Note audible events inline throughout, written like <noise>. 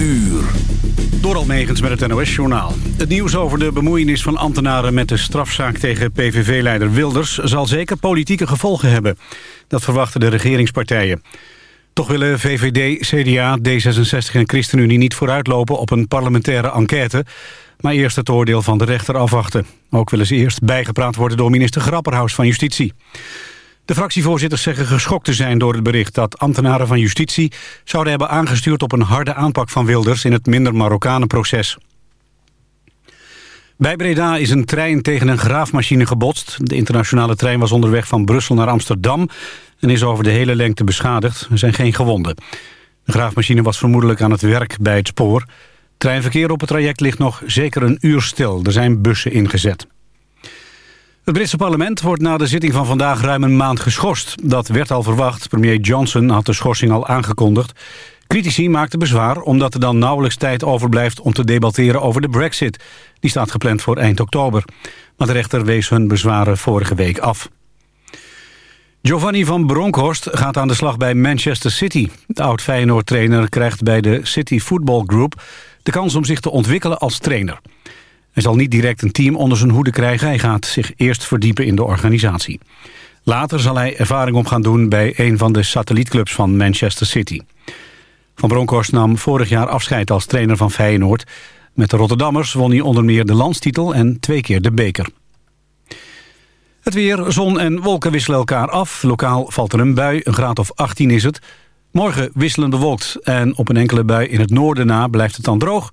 uur. Door Almegens met het NOS-journaal. Het nieuws over de bemoeienis van ambtenaren met de strafzaak tegen PVV-leider Wilders... zal zeker politieke gevolgen hebben. Dat verwachten de regeringspartijen. Toch willen VVD, CDA, D66 en ChristenUnie niet vooruitlopen op een parlementaire enquête... maar eerst het oordeel van de rechter afwachten. Ook willen ze eerst bijgepraat worden door minister Grapperhaus van Justitie. De fractievoorzitters zeggen geschokt te zijn door het bericht dat ambtenaren van justitie zouden hebben aangestuurd op een harde aanpak van Wilders in het minder Marokkanen-proces. Bij Breda is een trein tegen een graafmachine gebotst. De internationale trein was onderweg van Brussel naar Amsterdam en is over de hele lengte beschadigd. Er zijn geen gewonden. De graafmachine was vermoedelijk aan het werk bij het spoor. Treinverkeer op het traject ligt nog zeker een uur stil. Er zijn bussen ingezet. Het Britse parlement wordt na de zitting van vandaag ruim een maand geschorst. Dat werd al verwacht. Premier Johnson had de schorsing al aangekondigd. Critici maakten bezwaar omdat er dan nauwelijks tijd overblijft... om te debatteren over de brexit. Die staat gepland voor eind oktober. Maar de rechter wees hun bezwaren vorige week af. Giovanni van Bronckhorst gaat aan de slag bij Manchester City. De oud-Feyenoord-trainer krijgt bij de City Football Group... de kans om zich te ontwikkelen als trainer. Hij zal niet direct een team onder zijn hoede krijgen. Hij gaat zich eerst verdiepen in de organisatie. Later zal hij ervaring op gaan doen bij een van de satellietclubs van Manchester City. Van Bronckhorst nam vorig jaar afscheid als trainer van Feyenoord. Met de Rotterdammers won hij onder meer de landstitel en twee keer de beker. Het weer, zon en wolken wisselen elkaar af. Lokaal valt er een bui, een graad of 18 is het. Morgen wisselende bewolkt en op een enkele bui in het noorden na blijft het dan droog.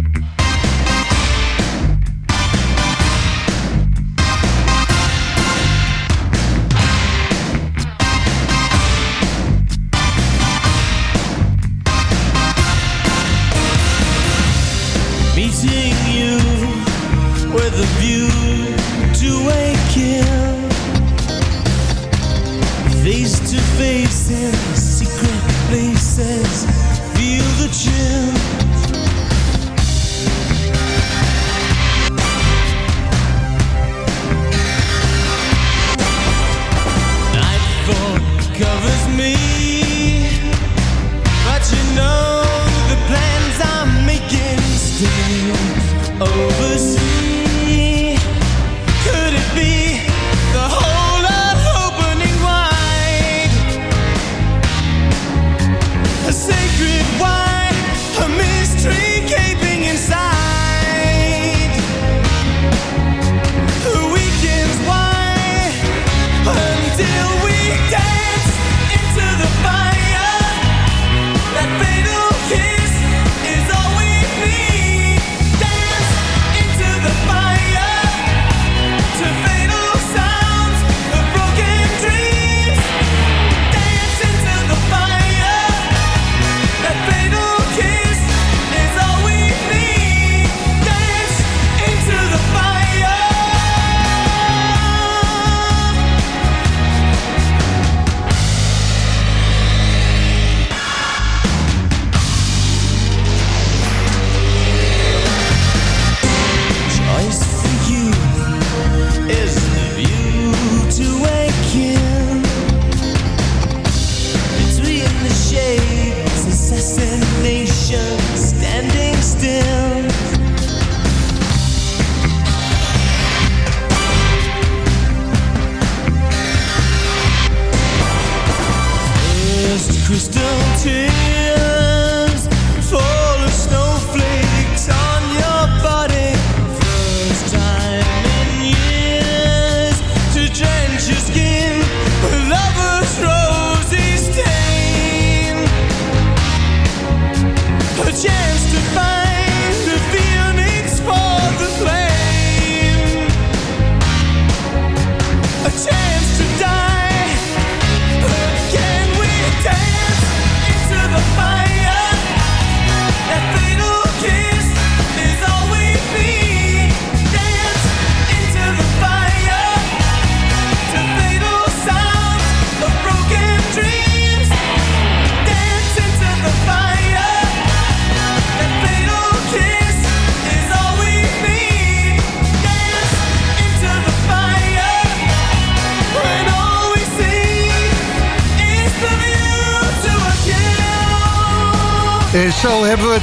We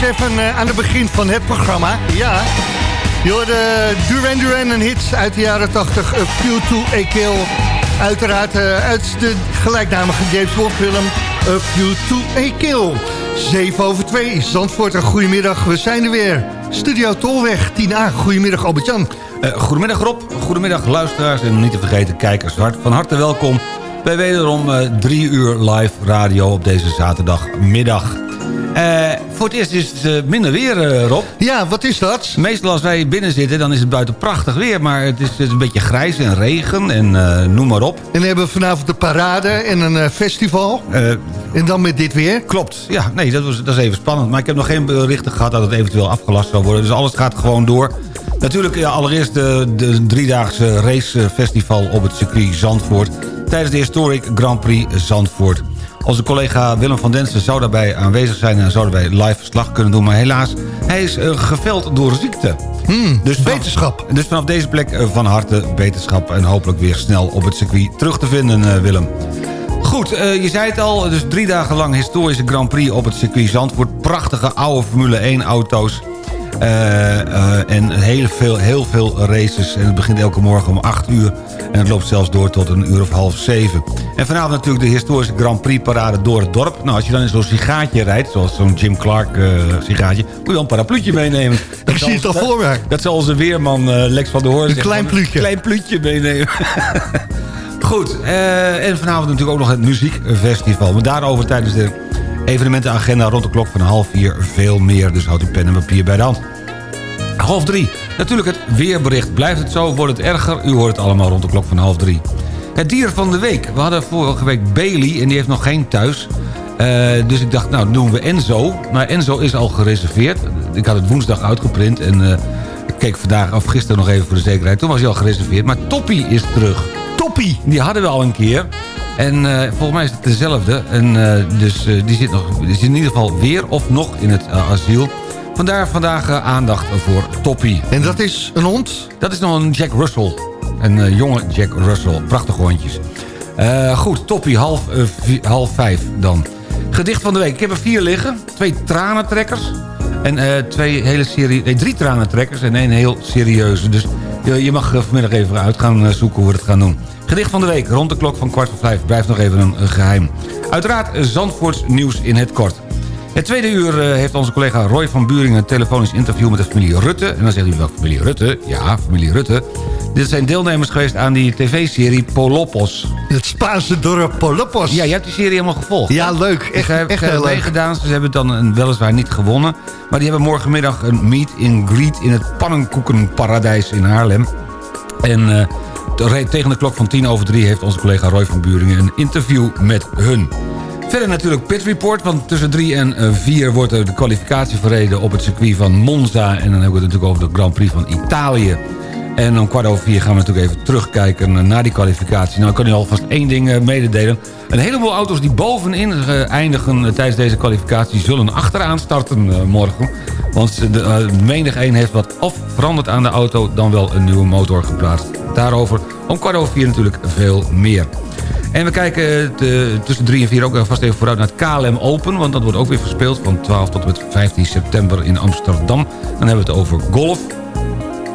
007 uh, aan het begin van het programma. Ja, je hoorde Duran Duran, een hit uit de jaren 80, A Few to a Kill. Uiteraard uh, uit de gelijknamige James Bond film A Few to a Kill. 7 over 2, Zandvoort, een goedemiddag, we zijn er weer. Studio Tolweg, 10A, goedemiddag Albert-Jan. Uh, goedemiddag Rob, goedemiddag luisteraars en niet te vergeten kijkers. Van harte welkom bij wederom uh, drie uur live radio op deze zaterdagmiddag. Uh, voor het eerst is het uh, minder weer, uh, Rob. Ja, wat is dat? Meestal als wij binnen zitten, dan is het buiten prachtig weer. Maar het is, het is een beetje grijs en regen en noem maar op. En hebben we vanavond de parade en een festival. en dan met dit weer? Klopt, ja. Nee, dat, was, dat is even spannend. Maar ik heb nog geen berichten gehad dat het eventueel afgelast zou worden. Dus alles gaat gewoon door. Natuurlijk ja, allereerst de, de driedaagse racefestival op het circuit Zandvoort... tijdens de Historic Grand Prix Zandvoort. Onze collega Willem van Densen zou daarbij aanwezig zijn... en zou daarbij live verslag kunnen doen. Maar helaas, hij is uh, geveld door ziekte. Hmm, dus beterschap. Vanaf, dus vanaf deze plek uh, van harte beterschap... en hopelijk weer snel op het circuit terug te vinden, uh, Willem. Goed, uh, je zei het al, dus drie dagen lang historische Grand Prix op het circuit Zandvoort. Prachtige oude Formule 1 auto's. Uh, uh, en heel veel, heel veel races. En het begint elke morgen om 8 uur. En het loopt zelfs door tot een uur of half 7. En vanavond natuurlijk de historische Grand Prix parade door het dorp. Nou, als je dan in zo'n sigaatje rijdt, zoals zo'n Jim Clark uh, sigaatje... moet je wel een parapluutje meenemen. <laughs> Dat Ik zie het al voor mij. Dat zal onze weerman Lex van der Hoorn Een klein pluutje. Een klein pluutje meenemen. <laughs> Goed, en vanavond natuurlijk ook nog het muziekfestival. Maar daarover tijdens de evenementenagenda rond de klok van half vier veel meer. Dus houd uw pen en papier bij de hand. Half drie. Natuurlijk het weerbericht. Blijft het zo, wordt het erger? U hoort het allemaal rond de klok van half drie. Het dier van de week. We hadden vorige week Bailey en die heeft nog geen thuis. Uh, dus ik dacht, nou doen we Enzo. Maar Enzo is al gereserveerd. Ik had het woensdag uitgeprint en uh, ik keek vandaag of gisteren nog even voor de zekerheid. Toen was hij al gereserveerd. Maar Toppie is terug. Toppie? Die hadden we al een keer. En uh, volgens mij is het dezelfde. En, uh, dus uh, die, zit nog, die zit in ieder geval weer of nog in het asiel. Vandaar vandaag aandacht voor Toppie. En dat is een hond? Dat is nog een Jack Russell. Een jonge Jack Russell. Prachtige hondjes. goed, Toppie, half, half vijf dan. Gedicht van de week. Ik heb er vier liggen. Twee tranentrekkers. En twee hele serie, nee, drie tranentrekkers en één heel serieuze. Dus je, je mag vanmiddag even uit gaan zoeken hoe we het gaan doen. Gedicht van de week, rond de klok van kwart voor vijf. Blijft nog even een, geheim. Uiteraard Zandvoorts nieuws in het kort. Het tweede uur uh, heeft onze collega Roy van Buringen... een telefonisch interview met de familie Rutte. En dan zegt u wel, familie Rutte? Ja, familie Rutte. Dit zijn deelnemers geweest aan die tv-serie Polopos. Het Spaanse dorp Polopos. Ja, je hebt die serie helemaal gevolgd. Ja, leuk. Echt, ze hebben, echt heel meegedaan. Ze hebben dan een, weliswaar niet gewonnen. Maar die hebben morgenmiddag een meet in greet... in het pannenkoekenparadijs in Haarlem. En... Uh, tegen de klok van tien over drie heeft onze collega Roy van Buringen een interview met hun. Verder natuurlijk Pit Report, want tussen drie en vier wordt er de kwalificatie verreden op het circuit van Monza. En dan hebben we het natuurlijk over de Grand Prix van Italië. En om kwart over vier gaan we natuurlijk even terugkijken naar die kwalificatie. Nou, ik kan u alvast één ding mededelen. Een heleboel auto's die bovenin eindigen tijdens deze kwalificatie... zullen achteraan starten morgen. Want de, menig een heeft wat of veranderd aan de auto... dan wel een nieuwe motor geplaatst. Daarover om kwart over vier natuurlijk veel meer. En we kijken tussen 3 en 4 ook vast even vooruit naar het KLM Open. Want dat wordt ook weer verspeeld van 12 tot en met 15 september in Amsterdam. Dan hebben we het over golf.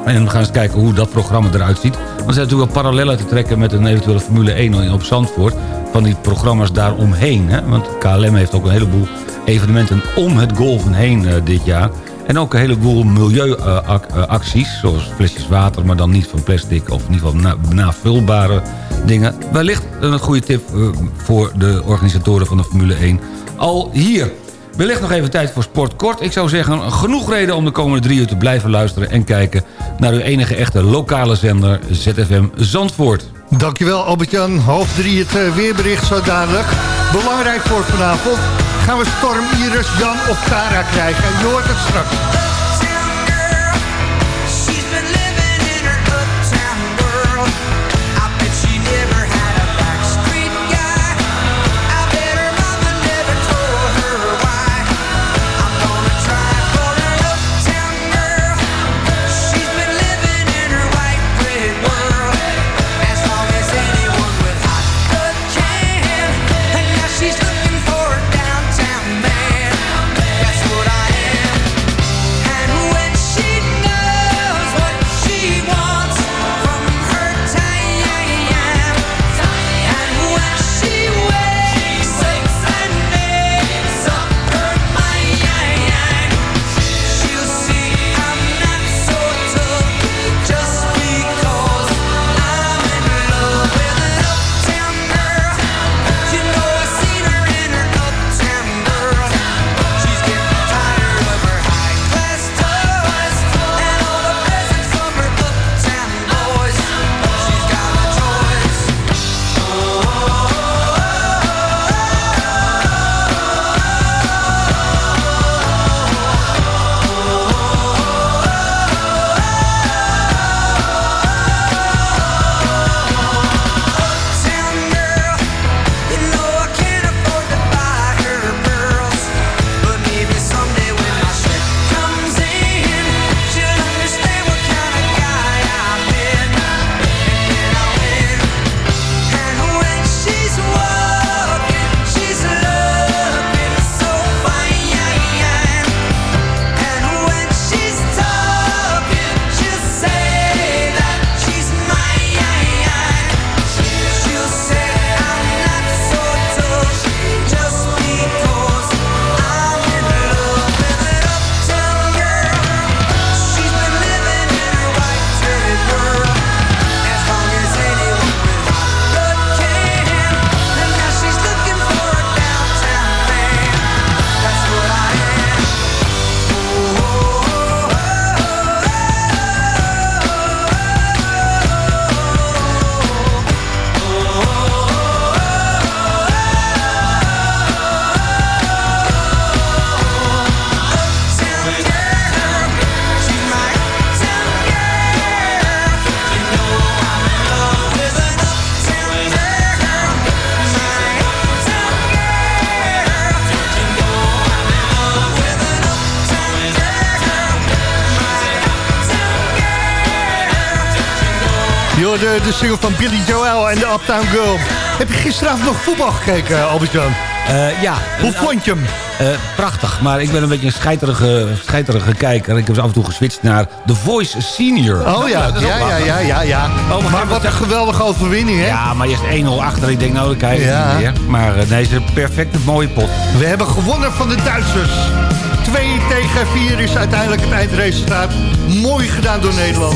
En we gaan eens kijken hoe dat programma eruit ziet. Want er zijn natuurlijk wel parallellen te trekken met een eventuele Formule 1 op Zandvoort. Van die programma's daaromheen. Hè? Want KLM heeft ook een heleboel evenementen om het golven heen uh, dit jaar. En ook een heleboel milieuacties, zoals flesjes water... maar dan niet van plastic of in ieder geval na, navulbare dingen. Wellicht een goede tip voor de organisatoren van de Formule 1. Al hier. Wellicht nog even tijd voor Sport Kort. Ik zou zeggen, genoeg reden om de komende drie uur te blijven luisteren... en kijken naar uw enige echte lokale zender ZFM Zandvoort. Dankjewel Albert-Jan. Half drie het uh, weerbericht zo dadelijk. Belangrijk voor vanavond. Gaan we Storm, Iris, Jan of Tara krijgen? Je hoort het straks. De, de single van Billy Joel en de Uptown Girl. Heb je gisteravond nog voetbal gekeken, Albert-Jan? Eh, ja. Hoe vond je hem? Eh, prachtig, maar ik ben een beetje een scheiterige, scheiterige kijker. Ik heb af en toe geswitcht naar The Voice Senior. Oh ja, is ja, ja, ja, ja, ja. Oh, maar wat een geweldige overwinning, hè? Ja, maar eerst 1-0 achter. Ik denk, nou, dan kijk ik Ja. niet meer. Maar eh, nee, is een perfecte mooie pot. We hebben gewonnen van de Duitsers. 2 tegen 4 is uiteindelijk het eindresultaat. Mooi gedaan door Nederland.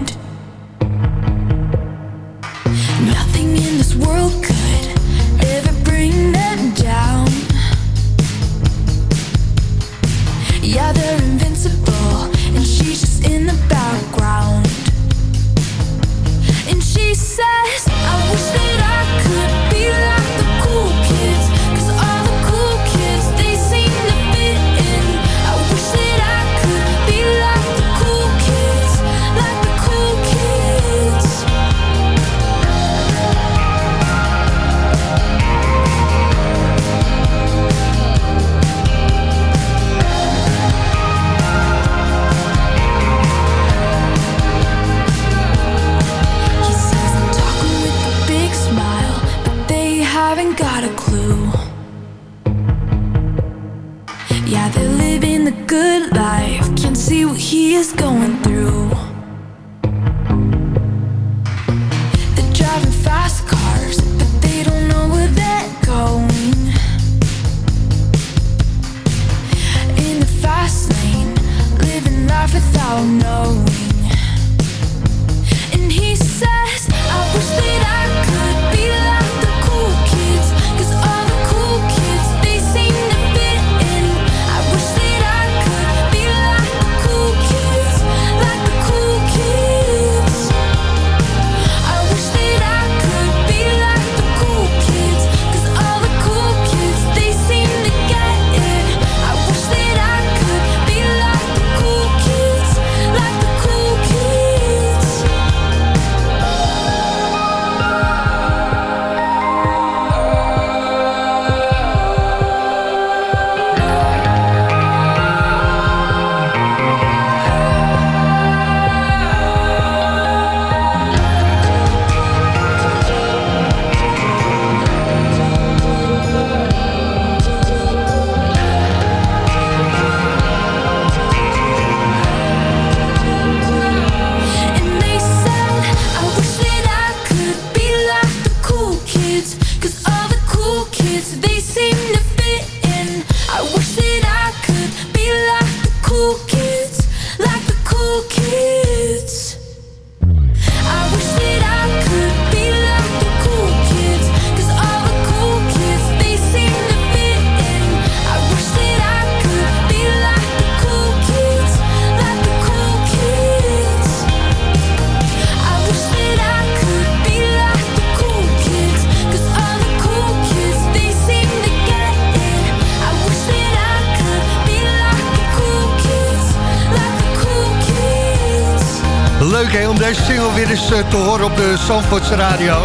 Te horen op de Zandvoortse radio.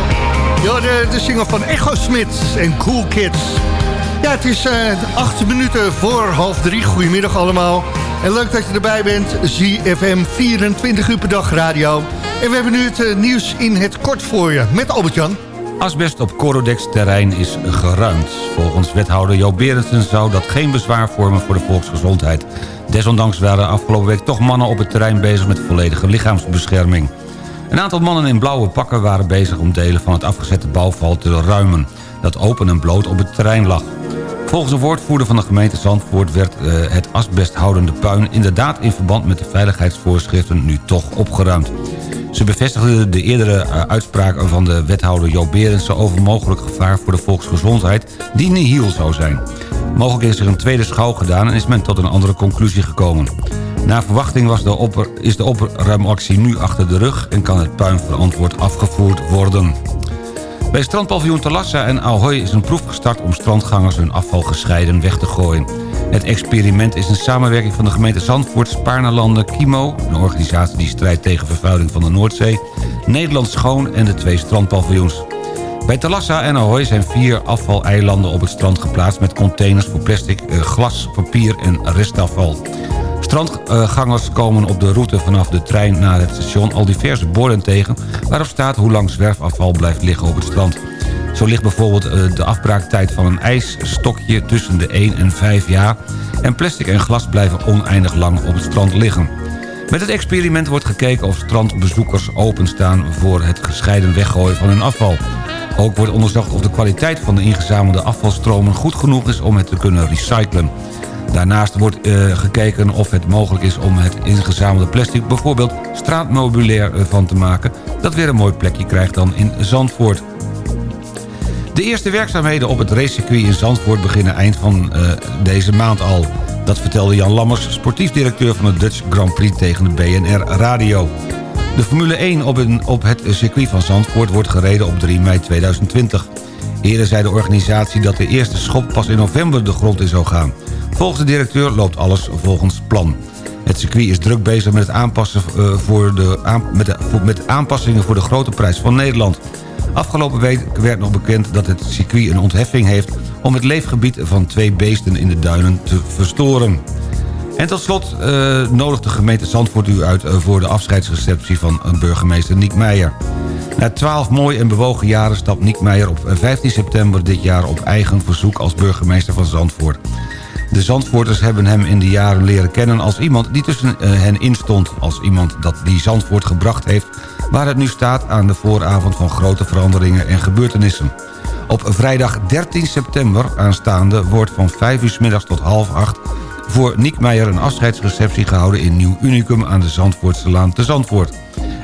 Ja, de, de single van Echo Smit en Cool Kids. Ja, het is eh, acht minuten voor half drie. Goedemiddag allemaal. En leuk dat je erbij bent. ZFM 24 uur per dag radio. En we hebben nu het eh, nieuws in het kort voor je. Met Albert-Jan. Asbest op Corodex terrein is geruimd. Volgens wethouder Joop Berendsen zou dat geen bezwaar vormen voor de volksgezondheid. Desondanks waren afgelopen week toch mannen op het terrein bezig met volledige lichaamsbescherming. Een aantal mannen in blauwe pakken waren bezig om delen van het afgezette bouwval te ruimen... dat open en bloot op het terrein lag. Volgens een woordvoerder van de gemeente Zandvoort werd eh, het asbesthoudende puin... inderdaad in verband met de veiligheidsvoorschriften nu toch opgeruimd. Ze bevestigden de eerdere eh, uitspraken van de wethouder Joop Berendsen... over mogelijk gevaar voor de volksgezondheid die nihil zou zijn. Mogelijk is er een tweede schouw gedaan en is men tot een andere conclusie gekomen. Na verwachting was de is de opruimactie nu achter de rug... en kan het puin verantwoord afgevoerd worden. Bij strandpaviljoen Talassa en Ahoy is een proef gestart... om strandgangers hun afval gescheiden weg te gooien. Het experiment is een samenwerking van de gemeente Zandvoort... Spaarnelanden, Kimo, een organisatie die strijdt tegen vervuiling van de Noordzee... Nederland Schoon en de twee strandpaviljoens. Bij Talassa en Ahoy zijn vier afvaleilanden op het strand geplaatst... met containers voor plastic, eh, glas, papier en restafval. Strandgangers komen op de route vanaf de trein naar het station... al diverse borden tegen waarop staat hoe lang zwerfafval blijft liggen op het strand. Zo ligt bijvoorbeeld eh, de afbraaktijd van een ijsstokje tussen de 1 en 5 jaar... en plastic en glas blijven oneindig lang op het strand liggen. Met het experiment wordt gekeken of strandbezoekers openstaan... voor het gescheiden weggooien van hun afval. Ook wordt onderzocht of de kwaliteit van de ingezamelde afvalstromen goed genoeg is om het te kunnen recyclen. Daarnaast wordt uh, gekeken of het mogelijk is om het ingezamelde plastic... bijvoorbeeld straatmeubilair eh, van te maken... dat weer een mooi plekje krijgt dan in Zandvoort. De eerste werkzaamheden op het racecircuit in Zandvoort beginnen eind van uh, deze maand al. Dat vertelde Jan Lammers, sportief directeur van de Dutch Grand Prix tegen de BNR Radio. De Formule 1 op, op het circuit van Zandvoort wordt gereden op 3 mei 2020. Eerder zei de organisatie dat de eerste schop pas in november de grond in zou gaan. Volgens de directeur loopt alles volgens plan. Het circuit is druk bezig met, het aanpassen, uh, voor de, met, de, met aanpassingen voor de grote prijs van Nederland. Afgelopen week werd nog bekend dat het circuit een ontheffing heeft... om het leefgebied van twee beesten in de duinen te verstoren. En tot slot uh, nodigt de gemeente Zandvoort u uit... Uh, voor de afscheidsreceptie van burgemeester Niek Meijer. Na twaalf mooi en bewogen jaren stapt Niek Meijer op 15 september dit jaar... op eigen verzoek als burgemeester van Zandvoort. De Zandvoorters hebben hem in de jaren leren kennen als iemand die tussen uh, hen instond. Als iemand dat die Zandvoort gebracht heeft waar het nu staat aan de vooravond van grote veranderingen en gebeurtenissen. Op vrijdag 13 september aanstaande wordt van 5 uur middags tot half 8 voor Niek Meijer een afscheidsreceptie gehouden in Nieuw Unicum aan de Zandvoortse Laan te Zandvoort.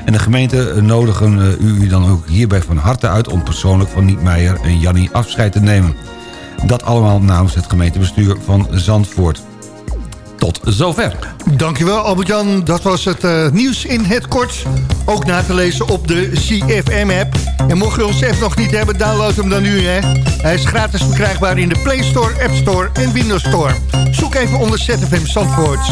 En de gemeente nodigen u dan ook hierbij van harte uit om persoonlijk van Niek Meijer en Jannie afscheid te nemen. Dat allemaal namens het gemeentebestuur van Zandvoort. Tot zover. Dankjewel Albert-Jan. Dat was het uh, nieuws in het kort. Ook na te lezen op de CFM-app. En mocht je ons app nog niet hebben, download hem dan nu. Hè. Hij is gratis verkrijgbaar in de Play Store, App Store en Windows Store. Zoek even onder ZFM Zandvoort.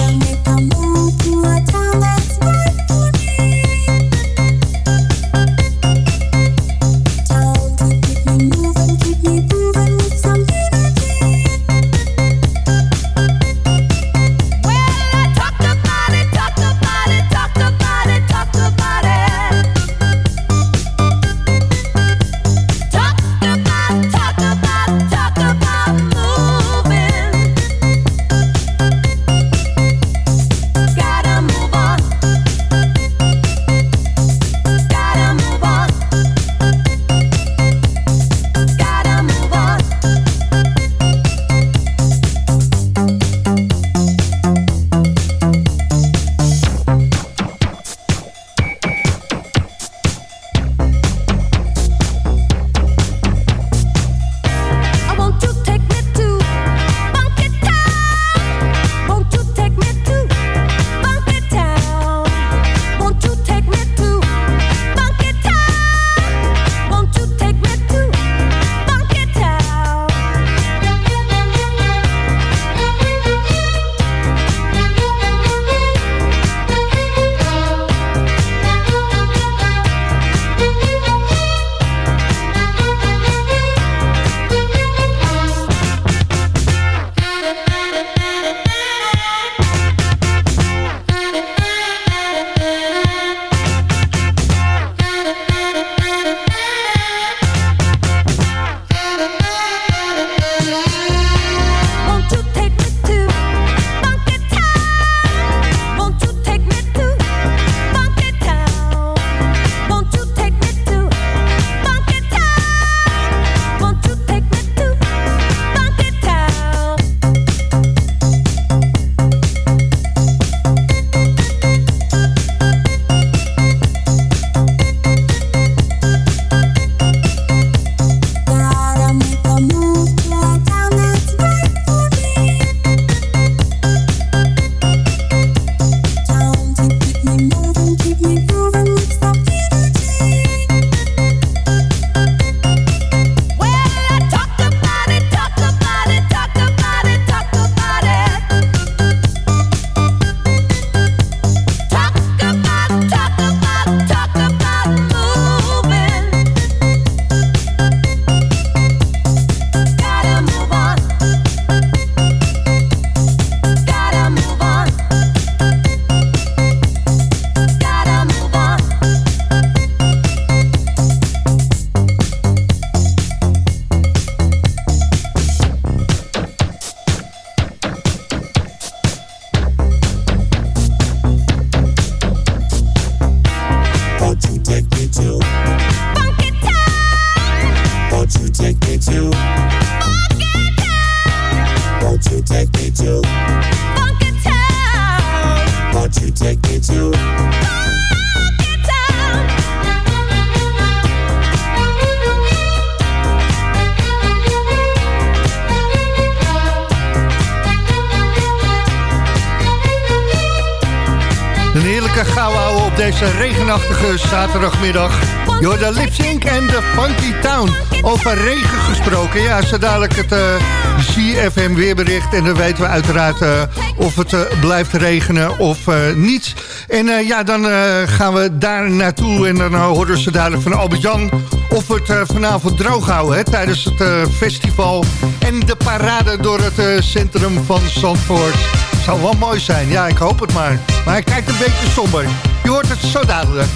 Middag, Door de Lipsync en de Funky Town. Over regen gesproken. Ja, zo dadelijk het eh, uh, CFM weerbericht. En dan weten we uiteraard eh, of het eh, blijft regenen of niet. En ja, dan gaan we daar naartoe. En dan horen ze dadelijk van Albert-Jan of we het vanavond droog houden. Hè, tijdens het festival en de parade door het centrum van Zandvoort. Zou wel mooi zijn. Ja, ik hoop het maar. Maar hij kijkt een beetje somber. Je hoort het zo dadelijk.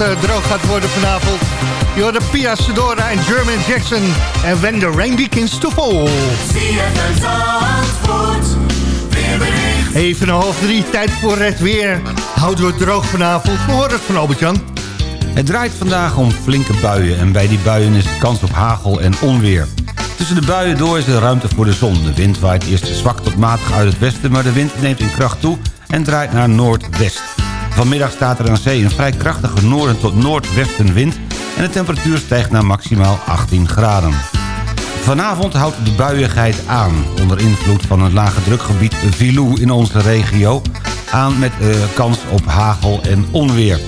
Eh, droog gaat worden vanavond. Je Pia Sedora en German Jackson. En When the Rain Begins to Fall. Even een half drie, tijd voor het weer. Houden we het droog vanavond. We horen het van Albert-Jan. Het draait vandaag om flinke buien. En bij die buien is de kans op hagel en onweer. Tussen de buien door is er ruimte voor de zon. De wind waait eerst zwak tot matig uit het westen... maar de wind neemt in kracht toe en draait naar noordwest. Vanmiddag staat er aan zee een vrij krachtige noorden tot noordwestenwind... en de temperatuur stijgt naar maximaal 18 graden. Vanavond houdt de buiigheid aan. Onder invloed van een lage drukgebied Vilou in onze regio... aan met eh, kans op hagel en onweer.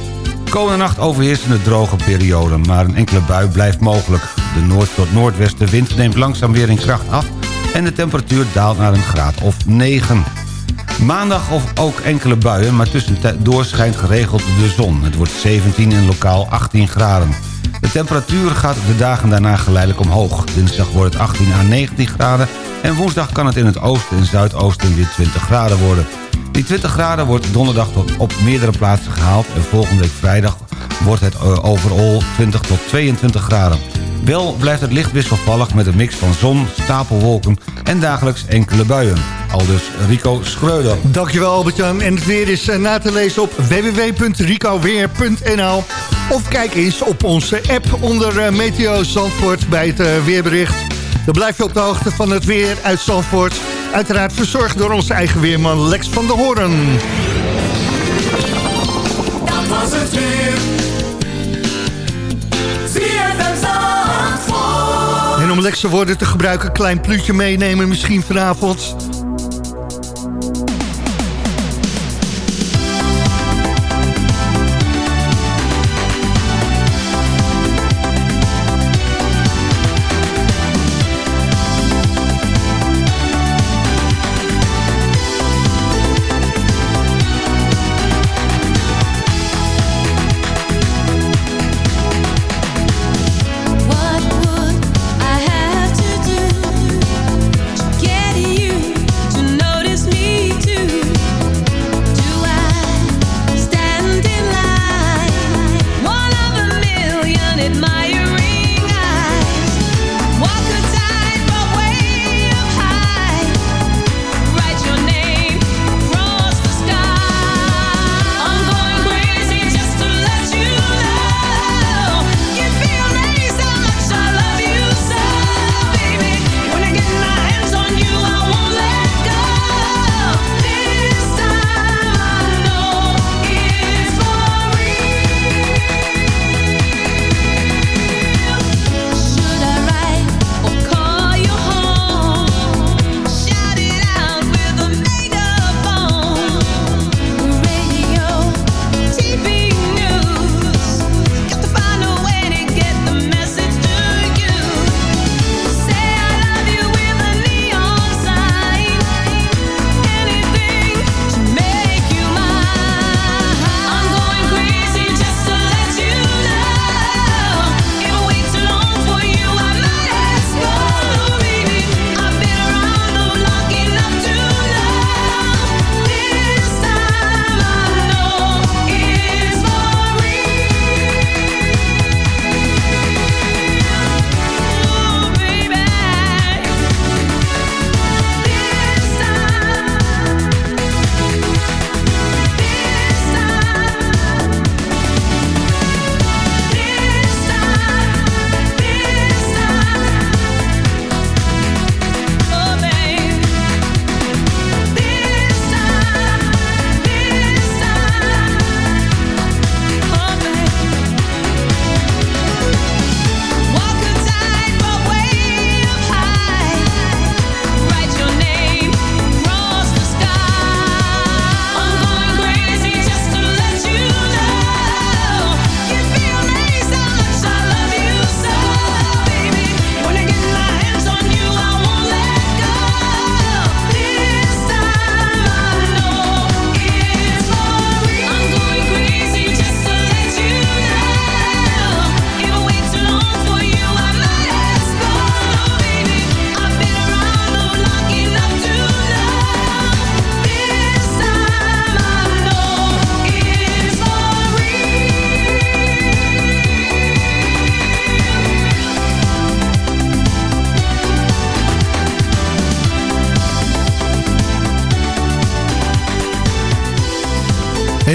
Komende nacht overheersen de droge periode, maar een enkele bui blijft mogelijk. De noord- tot noordwestenwind neemt langzaam weer in kracht af... en de temperatuur daalt naar een graad of 9. Maandag of ook enkele buien, maar tussendoor schijnt geregeld de zon. Het wordt 17 en lokaal 18 graden. De temperatuur gaat de dagen daarna geleidelijk omhoog. Dinsdag wordt het 18 à 19 graden... en woensdag kan het in het oosten en zuidoosten weer 20 graden worden. Die 20 graden wordt donderdag tot op meerdere plaatsen gehaald... en volgende week vrijdag wordt het eh, overal 20 tot 22 graden. Wel blijft het licht wisselvallig met een mix van zon, stapelwolken... en dagelijks enkele buien. Aldus Rico Schreuder. Dankjewel Albert-Jan. En het weer is eh, na te lezen op www.ricoweer.nl Of kijk eens op onze app onder eh, Meteo Zandvoort bij het weerbericht. Dan blijf je op de hoogte van het weer uit Zandvoort. Uiteraard verzorgd door onze eigen weerman Lex van der Hoorn. Dat was het weer. Om Lexe woorden te gebruiken, klein pluutje meenemen misschien vanavond.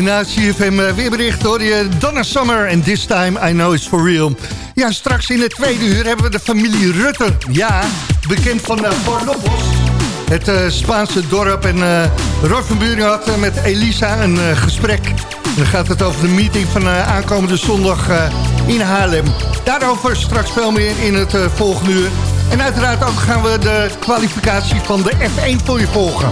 En na het CFM eh, weerbericht hoor je Donna Summer en This Time I Know It's For Real. Ja, straks in het tweede uur hebben we de familie Rutte. Ja, bekend van uh, Bornopos. Het eh, Spaanse dorp. En eh Roy van Buren had eh, met Elisa een eh, gesprek. Dan gaat het over de meeting van eh, aankomende zondag eh, in Haarlem. Daarover straks veel meer in het eh, volgende uur. En uiteraard ook gaan we de kwalificatie van de F1 voor je volgen.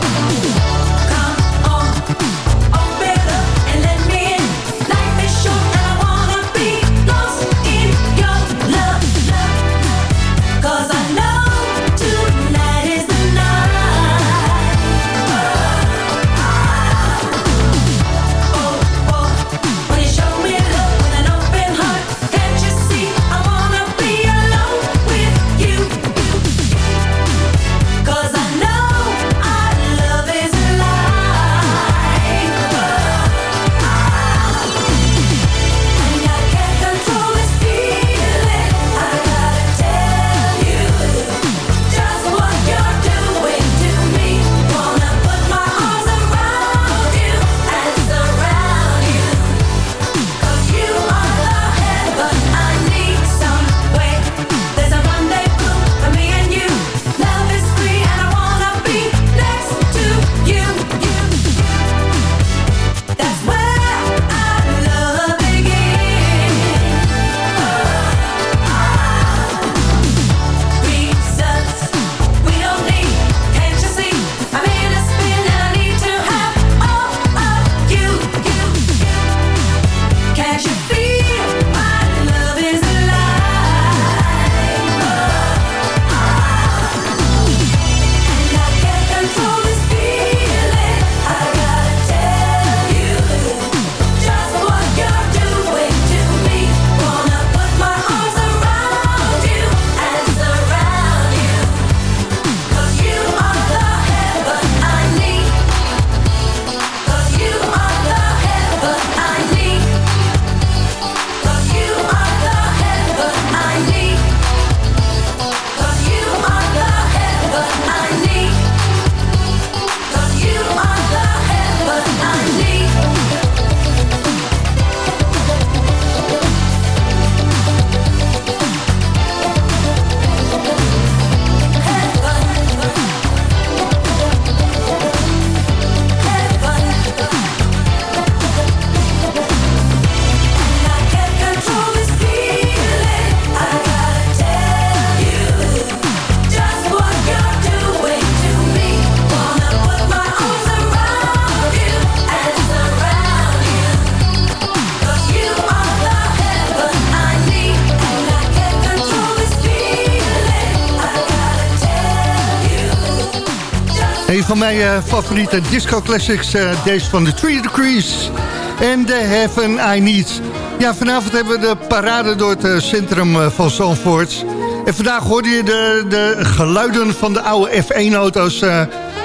Een van mijn eh, favoriete disco classics, eh, deze van de Three Degrees en The Heaven I Need. Ja, vanavond hebben we de parade door het eh, centrum van Zandvoort. En vandaag hoorde je de, de geluiden van de oude F1-auto's eh,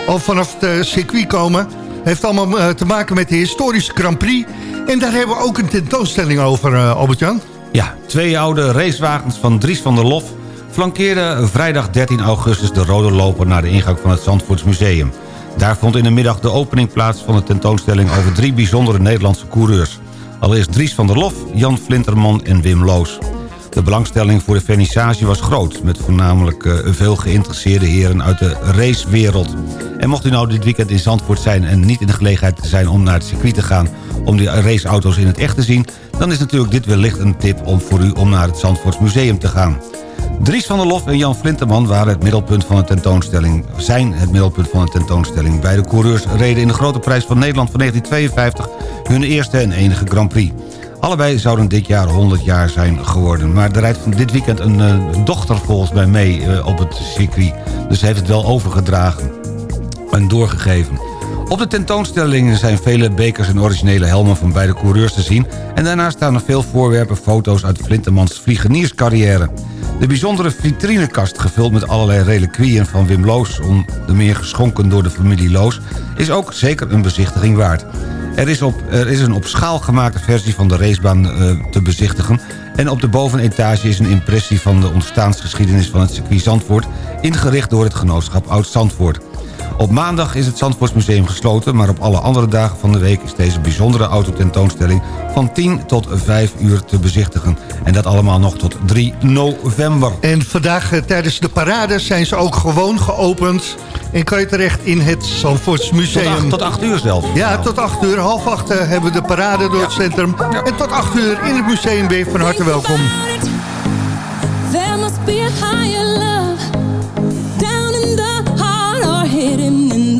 al vanaf het circuit komen. Heeft allemaal te maken met de historische Grand Prix. En daar hebben we ook een tentoonstelling over, Albert-Jan. Ja, twee oude racewagens van Dries van der Lof... flankeerden vrijdag 13 augustus de rode loper... naar de ingang van het Zandvoortsmuseum. Daar vond in de middag de opening plaats van de tentoonstelling... over drie bijzondere Nederlandse coureurs. Allereerst Dries van der Lof, Jan Flinterman en Wim Loos. De belangstelling voor de vernissage was groot... met voornamelijk eh, veel geïnteresseerde heren uit de racewereld. En mocht u nou dit weekend in Zandvoort zijn... en niet in de gelegenheid zijn om naar het circuit te gaan... om die raceauto's in het echt te zien... dan is natuurlijk dit wellicht een tip om voor u om naar het Zandvoorts Museum te gaan. Dries van der Lof en Jan Flinterman waren het middelpunt van de tentoonstelling. Zijn het middelpunt van de tentoonstelling. Beide coureurs reden in de Grote Prijs van Nederland van 1952... hun eerste en enige Grand Prix. Allebei zouden dit jaar 100 jaar zijn geworden. Maar er rijdt van dit weekend een eh, dochter volgens mij mee eh, op het circuit. Dus ze heeft het wel overgedragen en doorgegeven. Op de tentoonstellingen zijn vele bekers en originele helmen van beide coureurs te zien... en daarnaast staan er veel voorwerpen, foto's uit Flintermans vliegenierscarrière. De bijzondere vitrinekast, gevuld met allerlei reliquieën van Wim Loos... onder meer geschonken door de familie Loos... is ook zeker een bezichtiging waard. Er is, op, er is een op schaal gemaakte versie van de racebaan eh, te bezichtigen... en op de bovenetage is een impressie van de ontstaansgeschiedenis van het circuit Zandvoort... ingericht door het genootschap Oud-Zandvoort. Op maandag is het Zandvoortsmuseum gesloten... maar op alle andere dagen van de week is deze bijzondere autotentoonstelling... van 10 tot 5 uur te bezichtigen. En dat allemaal nog tot 3 november. En vandaag eh, tijdens de parade zijn ze ook gewoon geopend... en kan je terecht in het Zandvoortsmuseum. Museum. tot 8 uur zelf. Ja, tot 8 uur. Half 8 eh, hebben we de parade door het centrum. En tot 8 uur in het museum weer van harte welkom. There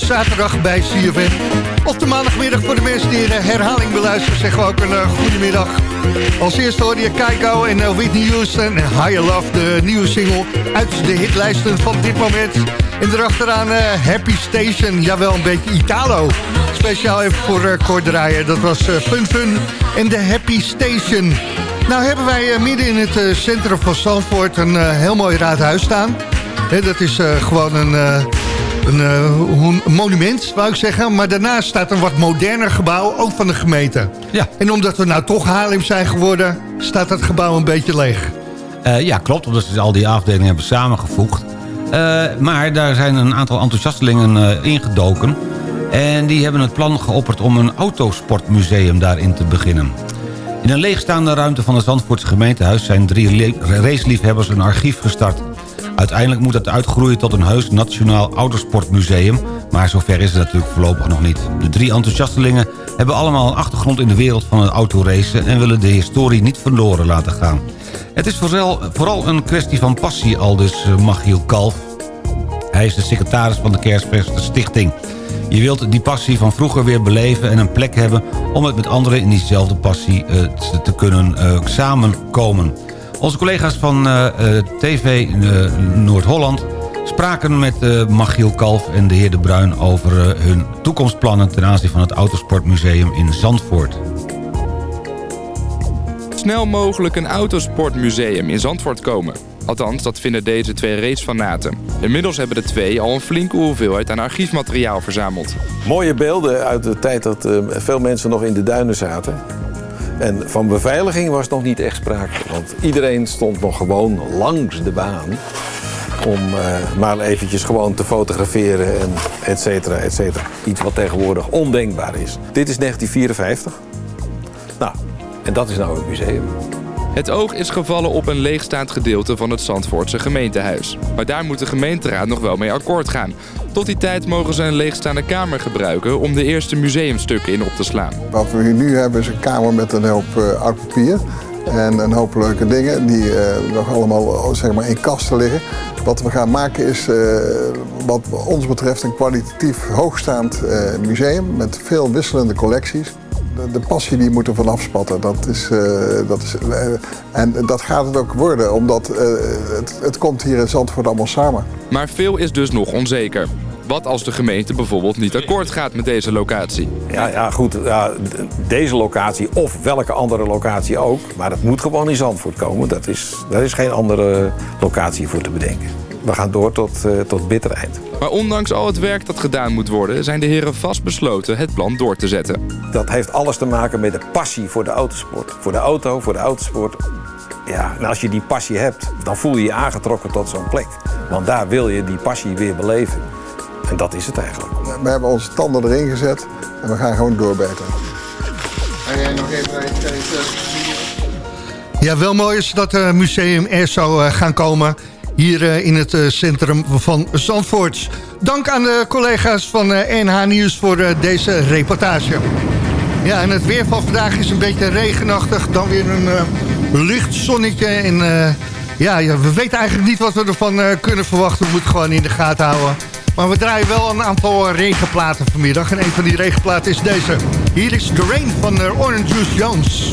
De zaterdag bij CFM. Op de maandagmiddag voor de mensen die een herhaling beluisteren... zeggen we ook een uh, goedemiddag. Als eerste hoorde je Keiko en uh, Whitney Houston en Higher Love... de nieuwe single uit de hitlijsten van dit moment. En erachteraan Happy Station, jawel een beetje Italo. Speciaal even voor uh, draaien. Dat was Fun Fun en de Happy Station... Nou hebben wij midden in het centrum van Zandvoort een heel mooi raadhuis staan. Dat is gewoon een, een, een, monument, wou ik zeggen. Maar daarnaast staat een wat moderner gebouw, ook van de gemeente. Ja. En omdat we nou toch Haarlem zijn geworden, staat dat gebouw een beetje leeg. ja, klopt, omdat ze al die afdelingen hebben samengevoegd. maar daar zijn een aantal enthousiastelingen ingedoken. En die hebben het plan geopperd om een autosportmuseum daarin te beginnen. In een leegstaande ruimte van het Zandvoortse gemeentehuis... zijn drie raceliefhebbers een archief gestart. Uiteindelijk moet het uitgroeien tot een heus nationaal autosportmuseum... maar zover is het natuurlijk voorlopig nog niet. De drie enthousiastelingen hebben allemaal een achtergrond in de wereld van het autoracen... en willen de historie niet verloren laten gaan. Het is vooral, een kwestie van passie, aldus Machiel Kalf. Hij is de secretaris van de Kerstfest Stichting... Je wilt die passie van vroeger weer beleven en een plek hebben... om het met anderen in diezelfde passie uh, te, kunnen uh, samenkomen. Onze collega's van uh, TV Noord-Holland spraken met Machiel Kalf en de heer De Bruin... over hun toekomstplannen ten aanzien van het Autosportmuseum in Zandvoort. Snel mogelijk een autosportmuseum in Zandvoort komen. Althans, dat vinden deze twee racefanaten. Inmiddels hebben de twee al een flinke hoeveelheid aan archiefmateriaal verzameld. Mooie beelden uit de tijd dat uh, veel mensen nog in de duinen zaten. En van beveiliging was nog niet echt sprake. Want iedereen stond nog gewoon langs de baan. Om uh, maar eventjes gewoon te fotograferen en et cetera, et cetera. Iets wat tegenwoordig ondenkbaar is. Dit is 1954. Nou, en dat is nou een museum. Het oog is gevallen op een leegstaand gedeelte van het Zandvoortse gemeentehuis. Maar daar moet de gemeenteraad nog wel mee akkoord gaan. Tot die tijd mogen ze een leegstaande kamer gebruiken om de eerste museumstukken in op te slaan. Wat we hier nu hebben is een kamer met een hoop uh, oud papier. En een hoop leuke dingen die uh, nog allemaal zeg maar, in kasten liggen. Wat we gaan maken is uh, wat ons betreft een kwalitatief hoogstaand museum met veel wisselende collecties de passie die moet er vanaf spatten. Dat is, uh, dat is, uh, en dat gaat het ook worden, omdat uh, het, het komt hier in Zandvoort allemaal samen. Maar veel is dus nog onzeker. Wat als de gemeente bijvoorbeeld niet akkoord gaat met deze locatie? Ja, ja goed. Ja, deze locatie of welke andere locatie ook. Maar het moet gewoon in Zandvoort komen. Dat is, daar is geen andere locatie voor te bedenken. We gaan door tot, uh, tot bitter eind. Maar ondanks al het werk dat gedaan moet worden... zijn de heren vastbesloten het plan door te zetten. Dat heeft alles te maken met de passie voor de autosport. Voor de auto, voor de autosport. Ja, en als je die passie hebt, dan voel je je aangetrokken tot zo'n plek. Want daar wil je die passie weer beleven. En dat is het eigenlijk. We hebben onze tanden erin gezet en we gaan gewoon doorbeteren. En jij nog even kijken. Ja, wel mooi is dat het museum er zou gaan komen hier in het centrum van Zandvoort. Dank aan de collega's van NH Nieuws voor deze reportage. Ja, en het weer van vandaag is een beetje regenachtig. Dan weer een uh, licht zonnetje. En ja, we weten eigenlijk niet wat we ervan kunnen verwachten. We moeten gewoon in de gaten houden. Maar we draaien wel een aantal regenplaten vanmiddag. En een van die regenplaten is deze. Hier is The Rain van Orange Juice Jones.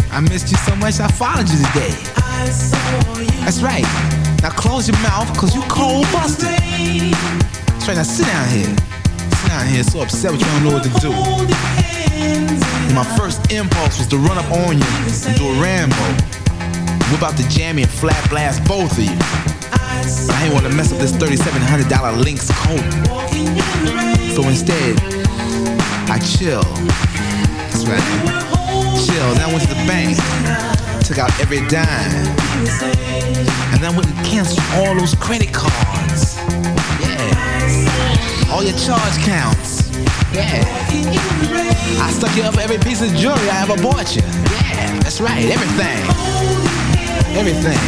I missed you so much I followed you today. That's right. Now close your mouth, cause you cold busted. That's right, now sit down here. Sit down here, so upset with you don't know what to do. And my first impulse was to run up on you and do a Rambo. Whip out the jammy and flat blast both of you. But I ain't wanna mess up this $3,700 Lynx coat. So instead, I chill. That's right. Chill. Then I went to the bank, took out every dime, and then I went and canceled all those credit cards. Yeah. All your charge counts. Yeah. I stuck you up for every piece of jewelry I ever bought you. Yeah, that's right. Everything. Everything.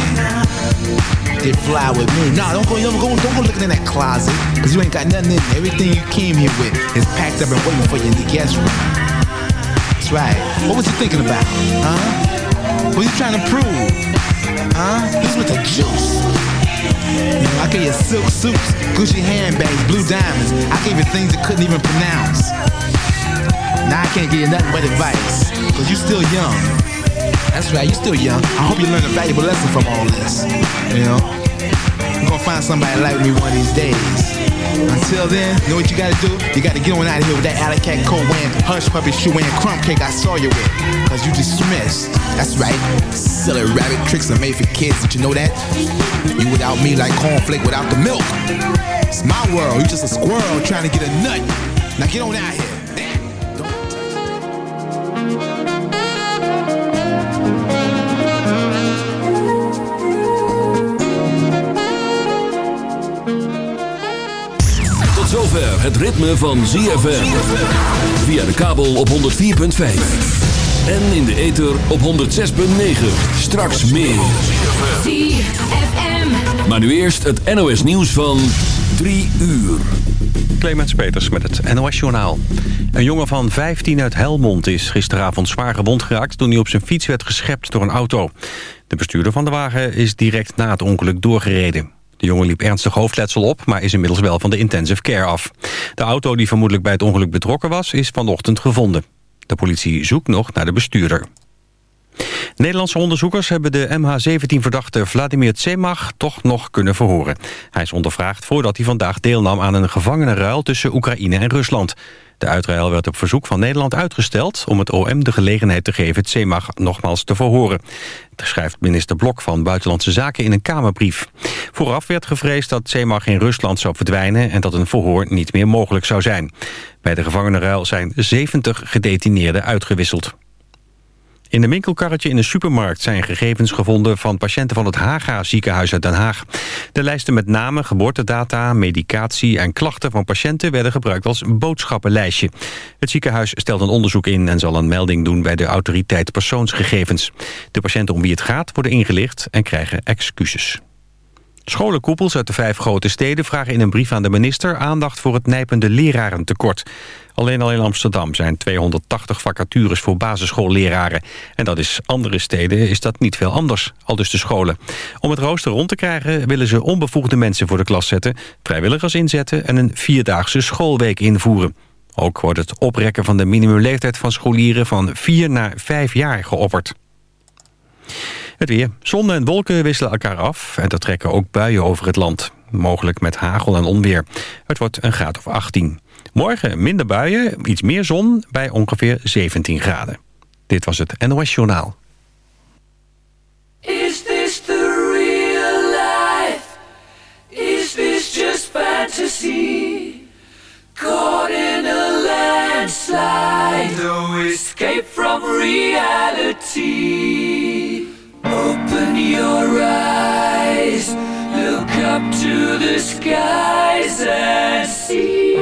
Did fly with me. Nah, don't go, don't go, don't go looking in that closet. Cause you ain't got nothing in there. Everything you came here with is packed up and waiting for you in the guest room. Right. What was you thinking about? Huh? What you trying to prove? Huh? This with the juice. You know, I gave you silk suits, Gucci handbags, blue diamonds. I gave you things you couldn't even pronounce. Now I can't give you nothing but advice, cause you still young. That's right, you still young. I hope you learn a valuable lesson from all this. You know? You're gonna find somebody like me one of these days. Until then, you know what you gotta do? You gotta get on out of here with that alley cat coat wearing, hush puppy shoe wearing, crumb cake I saw you with. Cause you dismissed. That's right. Silly rabbit tricks are made for kids. Did you know that? You without me like cornflake without the milk. It's my world. You just a squirrel trying to get a nut. Now get on out here. Zover het ritme van ZFM. Via de kabel op 104.5. En in de ether op 106.9. Straks meer. ZFM. Maar nu eerst het NOS nieuws van 3 uur. Clemens Peters met het NOS Journaal. Een jongen van 15 uit Helmond is gisteravond zwaar gewond geraakt... toen hij op zijn fiets werd geschept door een auto. De bestuurder van de wagen is direct na het ongeluk doorgereden. De jongen liep ernstig hoofdletsel op, maar is inmiddels wel van de intensive care af. De auto die vermoedelijk bij het ongeluk betrokken was, is vanochtend gevonden. De politie zoekt nog naar de bestuurder. Nederlandse onderzoekers hebben de MH17-verdachte Vladimir Tsemach toch nog kunnen verhoren. Hij is ondervraagd voordat hij vandaag deelnam aan een gevangenenruil tussen Oekraïne en Rusland. De uitruil werd op verzoek van Nederland uitgesteld om het OM de gelegenheid te geven Tsemach nogmaals te verhoren. Dat schrijft minister Blok van Buitenlandse Zaken in een Kamerbrief. Vooraf werd gevreesd dat Tsemach in Rusland zou verdwijnen en dat een verhoor niet meer mogelijk zou zijn. Bij de gevangenenruil zijn 70 gedetineerden uitgewisseld. In een winkelkarretje in een supermarkt zijn gegevens gevonden van patiënten van het Haga ziekenhuis uit Den Haag. De lijsten met namen, geboortedata, medicatie en klachten van patiënten werden gebruikt als boodschappenlijstje. Het ziekenhuis stelt een onderzoek in en zal een melding doen bij de autoriteit persoonsgegevens. De patiënten om wie het gaat worden ingelicht en krijgen excuses. Scholenkoepels uit de vijf grote steden vragen in een brief aan de minister aandacht voor het nijpende lerarentekort. Alleen al in Amsterdam zijn 280 vacatures voor basisschoolleraren. En dat is andere steden is dat niet veel anders, al dus de scholen. Om het rooster rond te krijgen willen ze onbevoegde mensen voor de klas zetten, vrijwilligers inzetten en een vierdaagse schoolweek invoeren. Ook wordt het oprekken van de minimumleeftijd van scholieren van 4 naar 5 jaar geopperd. Het weer. Zon en wolken wisselen elkaar af en er trekken ook buien over het land. Mogelijk met hagel en onweer. Het wordt een graad of 18. Morgen minder buien, iets meer zon bij ongeveer 17 graden. Dit was het NOS Journaal. Is this the real life? Is this just fantasy? Caught in a landslide, no escape from reality. Open your eyes, look up to the skies and see.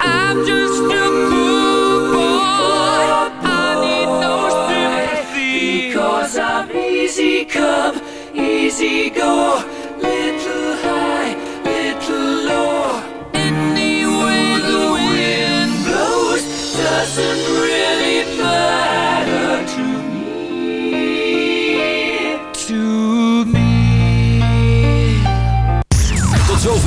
I'm just a poor boy. I need no sympathy. Because I'm easy come, easy go.